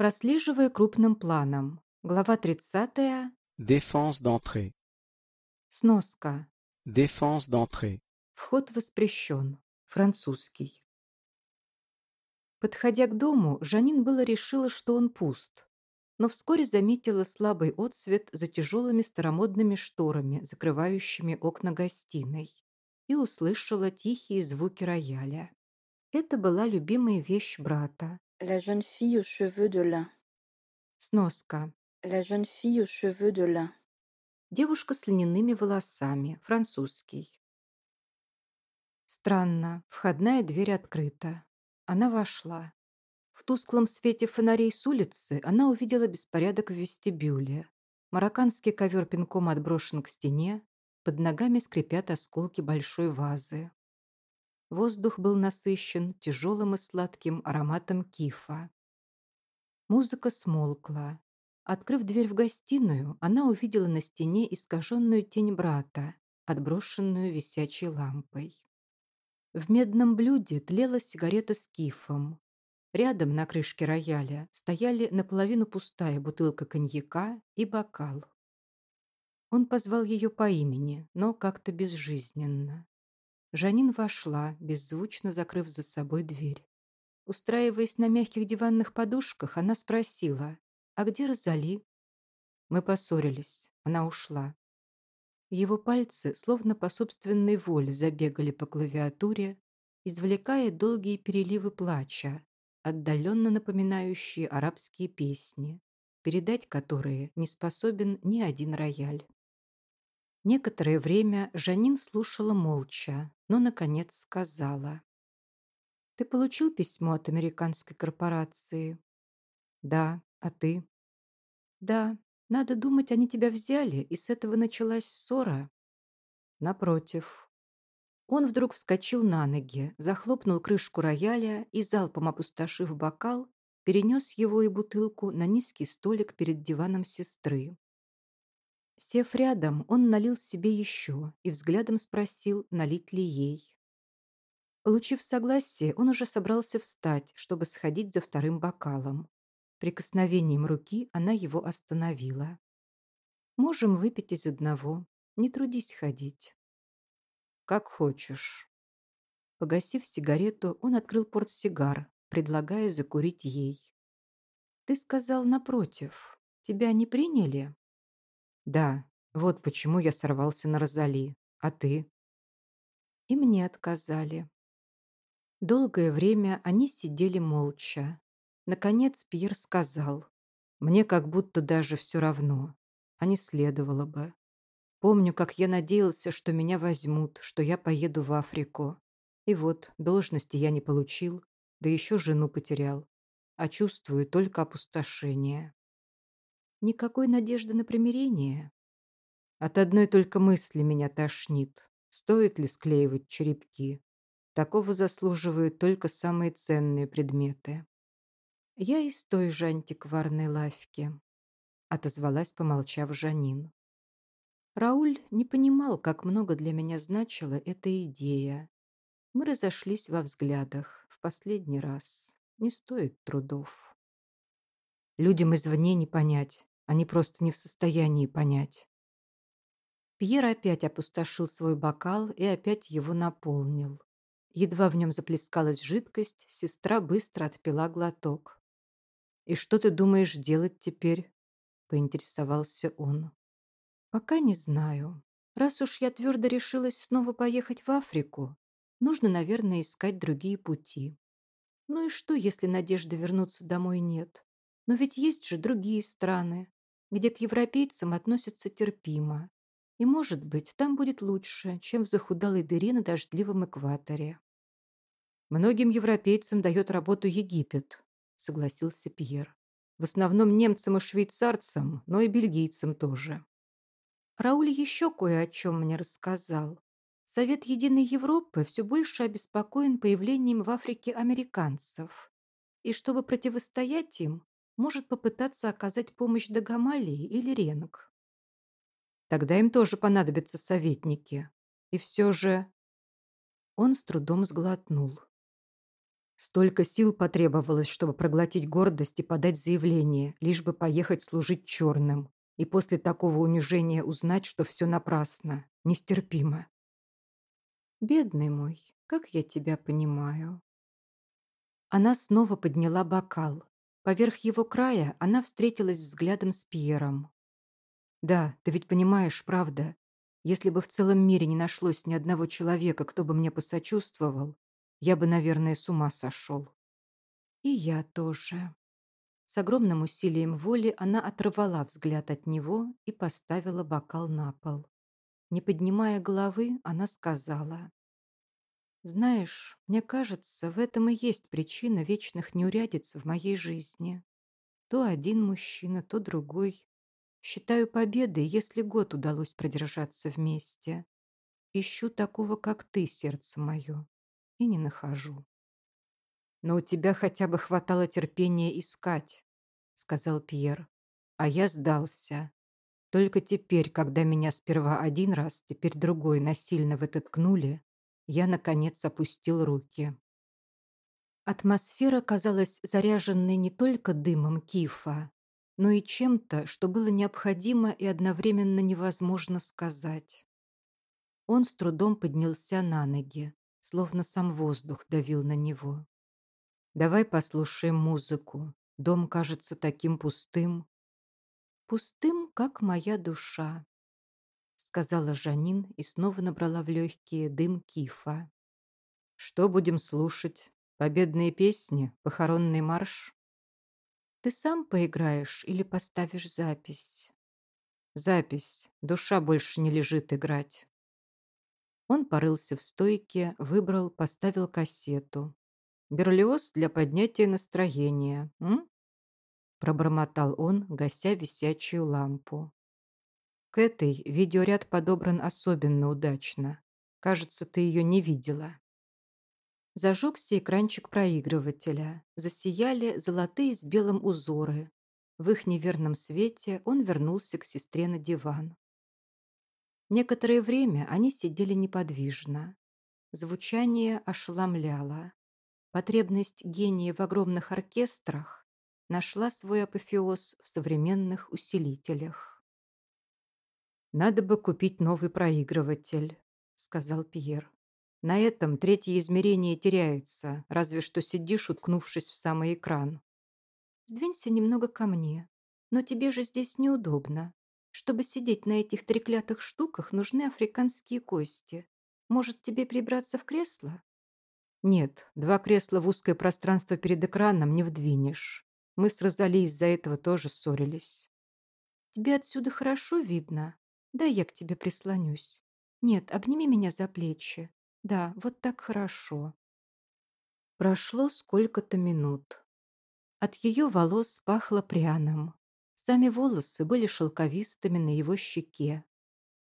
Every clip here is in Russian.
Прослеживая крупным планом. Глава 30. Défense d'entrée. Сноска. Défense d'entrée. Вход воспрещен. Французский. Подходя к дому, Жанин было решила, что он пуст, но вскоре заметила слабый отсвет за тяжелыми старомодными шторами, закрывающими окна гостиной, и услышала тихие звуки рояля. Это была любимая вещь брата. La jeune fille aux cheveux de lin. Сноска. La jeune fille aux cheveux de lin. Девушка с льняными волосами. Французский. Странно. Входная дверь открыта. Она вошла. В тусклом свете фонарей с улицы она увидела беспорядок в вестибюле. Марокканский ковер пинком отброшен к стене, под ногами скрипят осколки большой вазы. Воздух был насыщен тяжелым и сладким ароматом кифа. Музыка смолкла. Открыв дверь в гостиную, она увидела на стене искаженную тень брата, отброшенную висячей лампой. В медном блюде тлела сигарета с кифом. Рядом на крышке рояля стояли наполовину пустая бутылка коньяка и бокал. Он позвал ее по имени, но как-то безжизненно. Жанин вошла, беззвучно закрыв за собой дверь. Устраиваясь на мягких диванных подушках, она спросила, «А где Розали?» Мы поссорились. Она ушла. Его пальцы, словно по собственной воле, забегали по клавиатуре, извлекая долгие переливы плача, отдаленно напоминающие арабские песни, передать которые не способен ни один рояль. Некоторое время Жанин слушала молча, но, наконец, сказала. «Ты получил письмо от американской корпорации?» «Да. А ты?» «Да. Надо думать, они тебя взяли, и с этого началась ссора». «Напротив». Он вдруг вскочил на ноги, захлопнул крышку рояля и, залпом опустошив бокал, перенес его и бутылку на низкий столик перед диваном сестры. Сев рядом, он налил себе еще и взглядом спросил, налить ли ей. Получив согласие, он уже собрался встать, чтобы сходить за вторым бокалом. Прикосновением руки она его остановила. «Можем выпить из одного. Не трудись ходить». «Как хочешь». Погасив сигарету, он открыл портсигар, предлагая закурить ей. «Ты сказал напротив. Тебя не приняли?» Да, вот почему я сорвался на Розали. А ты? И мне отказали. Долгое время они сидели молча. Наконец Пьер сказал. Мне как будто даже все равно. А не следовало бы. Помню, как я надеялся, что меня возьмут, что я поеду в Африку. И вот, должности я не получил, да еще жену потерял. А чувствую только опустошение. Никакой надежды на примирение. От одной только мысли меня тошнит. Стоит ли склеивать черепки? Такого заслуживают только самые ценные предметы. Я из той же антикварной лавки, отозвалась, помолчав Жанин. Рауль не понимал, как много для меня значила эта идея. Мы разошлись во взглядах в последний раз. Не стоит трудов. Людям извне не понять. Они просто не в состоянии понять. Пьер опять опустошил свой бокал и опять его наполнил. Едва в нем заплескалась жидкость, сестра быстро отпила глоток. «И что ты думаешь делать теперь?» – поинтересовался он. «Пока не знаю. Раз уж я твердо решилась снова поехать в Африку, нужно, наверное, искать другие пути. Ну и что, если надежды вернуться домой нет? Но ведь есть же другие страны, где к европейцам относятся терпимо. И, может быть, там будет лучше, чем в захудалой дыре на дождливом экваторе. Многим европейцам дает работу Египет, согласился Пьер. В основном немцам и швейцарцам, но и бельгийцам тоже. Рауль еще кое о чем мне рассказал. Совет Единой Европы все больше обеспокоен появлением в Африке американцев. И чтобы противостоять им, может попытаться оказать помощь Дагомалии или Ренг. Тогда им тоже понадобятся советники. И все же... Он с трудом сглотнул. Столько сил потребовалось, чтобы проглотить гордость и подать заявление, лишь бы поехать служить черным. И после такого унижения узнать, что все напрасно. Нестерпимо. Бедный мой, как я тебя понимаю. Она снова подняла бокал. Поверх его края она встретилась взглядом с Пьером. «Да, ты ведь понимаешь, правда. Если бы в целом мире не нашлось ни одного человека, кто бы мне посочувствовал, я бы, наверное, с ума сошел». «И я тоже». С огромным усилием воли она оторвала взгляд от него и поставила бокал на пол. Не поднимая головы, она сказала. «Знаешь, мне кажется, в этом и есть причина вечных неурядиц в моей жизни. То один мужчина, то другой. Считаю победой, если год удалось продержаться вместе. Ищу такого, как ты, сердце мое, и не нахожу». «Но у тебя хотя бы хватало терпения искать», — сказал Пьер. «А я сдался. Только теперь, когда меня сперва один раз, теперь другой насильно в я, наконец, опустил руки. Атмосфера казалась заряженной не только дымом кифа, но и чем-то, что было необходимо и одновременно невозможно сказать. Он с трудом поднялся на ноги, словно сам воздух давил на него. «Давай послушаем музыку. Дом кажется таким пустым». «Пустым, как моя душа», сказала Жанин и снова набрала в легкие дым кифа. «Что будем слушать? Победные песни? Похоронный марш?» «Ты сам поиграешь или поставишь запись?» «Запись. Душа больше не лежит играть». Он порылся в стойке, выбрал, поставил кассету. «Берлиоз для поднятия настроения, м?» Пробормотал он, гася висячую лампу. К этой видеоряд подобран особенно удачно. Кажется, ты ее не видела. Зажегся экранчик проигрывателя. Засияли золотые с белым узоры. В их неверном свете он вернулся к сестре на диван. Некоторое время они сидели неподвижно. Звучание ошеломляло. Потребность гения в огромных оркестрах нашла свой апофеоз в современных усилителях. «Надо бы купить новый проигрыватель», — сказал Пьер. «На этом третье измерение теряется, разве что сидишь, уткнувшись в самый экран». «Сдвинься немного ко мне. Но тебе же здесь неудобно. Чтобы сидеть на этих треклятых штуках, нужны африканские кости. Может, тебе прибраться в кресло?» «Нет, два кресла в узкое пространство перед экраном не вдвинешь. Мы с Розали из-за этого тоже ссорились». «Тебе отсюда хорошо видно?» Дай я к тебе прислонюсь. Нет, обними меня за плечи. Да, вот так хорошо. Прошло сколько-то минут. От ее волос пахло пряным. Сами волосы были шелковистыми на его щеке.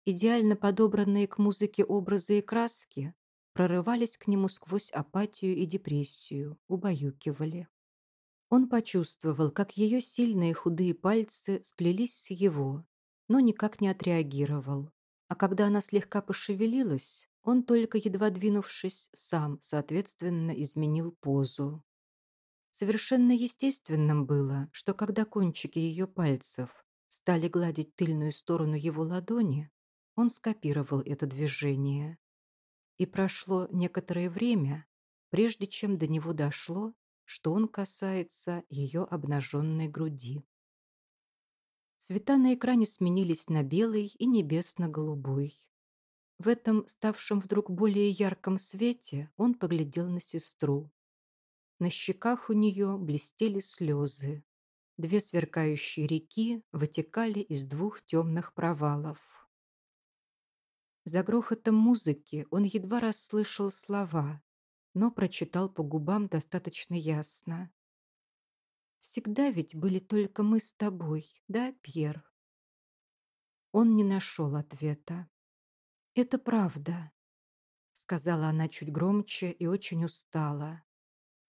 Идеально подобранные к музыке образы и краски прорывались к нему сквозь апатию и депрессию, убаюкивали. Он почувствовал, как ее сильные худые пальцы сплелись с его, но никак не отреагировал. А когда она слегка пошевелилась, он только едва двинувшись сам, соответственно, изменил позу. Совершенно естественным было, что когда кончики ее пальцев стали гладить тыльную сторону его ладони, он скопировал это движение. И прошло некоторое время, прежде чем до него дошло, что он касается ее обнаженной груди. Цвета на экране сменились на белый и небесно-голубой. В этом, ставшем вдруг более ярком свете, он поглядел на сестру. На щеках у нее блестели слезы. Две сверкающие реки вытекали из двух темных провалов. За грохотом музыки он едва расслышал слова, но прочитал по губам достаточно ясно. Всегда ведь были только мы с тобой, да, Пьер?» Он не нашел ответа. «Это правда», — сказала она чуть громче и очень устала.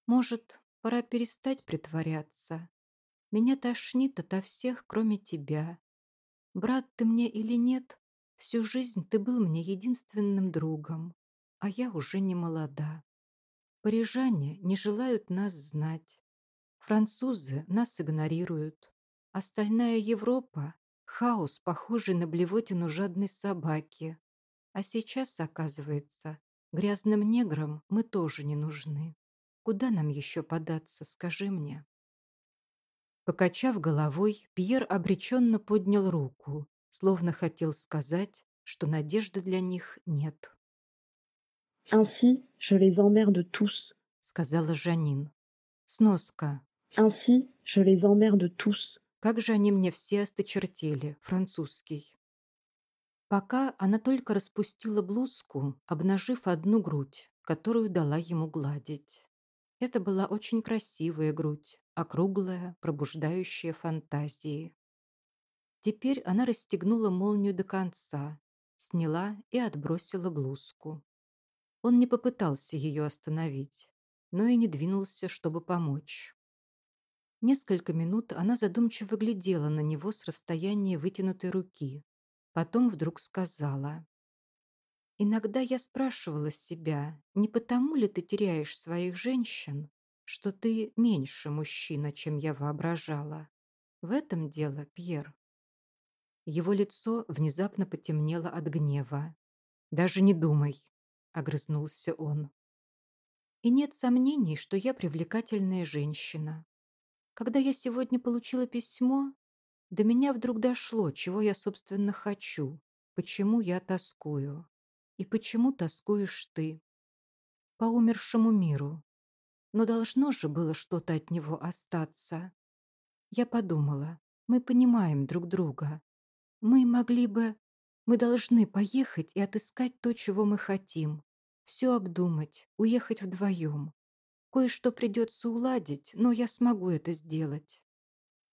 «Может, пора перестать притворяться? Меня тошнит ото всех, кроме тебя. Брат ты мне или нет, всю жизнь ты был мне единственным другом, а я уже не молода». Парижане не желают нас знать. Французы нас игнорируют. Остальная Европа — хаос, похожий на блевотину жадной собаки. А сейчас, оказывается, грязным неграм мы тоже не нужны. Куда нам еще податься, скажи мне?» Покачав головой, Пьер обреченно поднял руку, словно хотел сказать, что надежды для них нет. «Ainsi, je les emmerde tous», — сказала Жанин. Сноска. «Ainsi, je les emmerde tous». Как же они мне все осточертели, французский. Пока она только распустила блузку, обнажив одну грудь, которую дала ему гладить. Это была очень красивая грудь, округлая, пробуждающая фантазии. Теперь она расстегнула молнию до конца, сняла и отбросила блузку. Он не попытался ее остановить, но и не двинулся, чтобы помочь. Несколько минут она задумчиво глядела на него с расстояния вытянутой руки. Потом вдруг сказала. Иногда я спрашивала себя, не потому ли ты теряешь своих женщин, что ты меньше мужчина, чем я воображала. В этом дело, Пьер. Его лицо внезапно потемнело от гнева. «Даже не думай», — огрызнулся он. И нет сомнений, что я привлекательная женщина. Когда я сегодня получила письмо, до меня вдруг дошло, чего я, собственно, хочу, почему я тоскую. И почему тоскуешь ты? По умершему миру. Но должно же было что-то от него остаться. Я подумала, мы понимаем друг друга. Мы могли бы... Мы должны поехать и отыскать то, чего мы хотим. Все обдумать, уехать вдвоем. Кое-что придется уладить, но я смогу это сделать.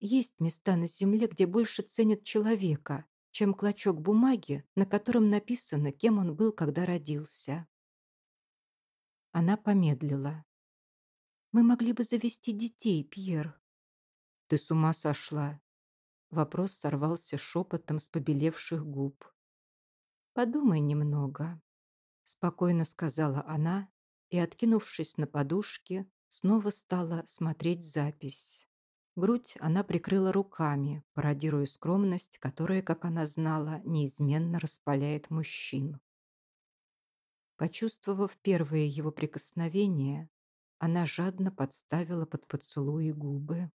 Есть места на земле, где больше ценят человека, чем клочок бумаги, на котором написано, кем он был, когда родился. Она помедлила. «Мы могли бы завести детей, Пьер». «Ты с ума сошла?» Вопрос сорвался шепотом с побелевших губ. «Подумай немного», — спокойно сказала она и, откинувшись на подушке, снова стала смотреть запись. Грудь она прикрыла руками, пародируя скромность, которая, как она знала, неизменно распаляет мужчин. Почувствовав первое его прикосновение, она жадно подставила под поцелуи губы.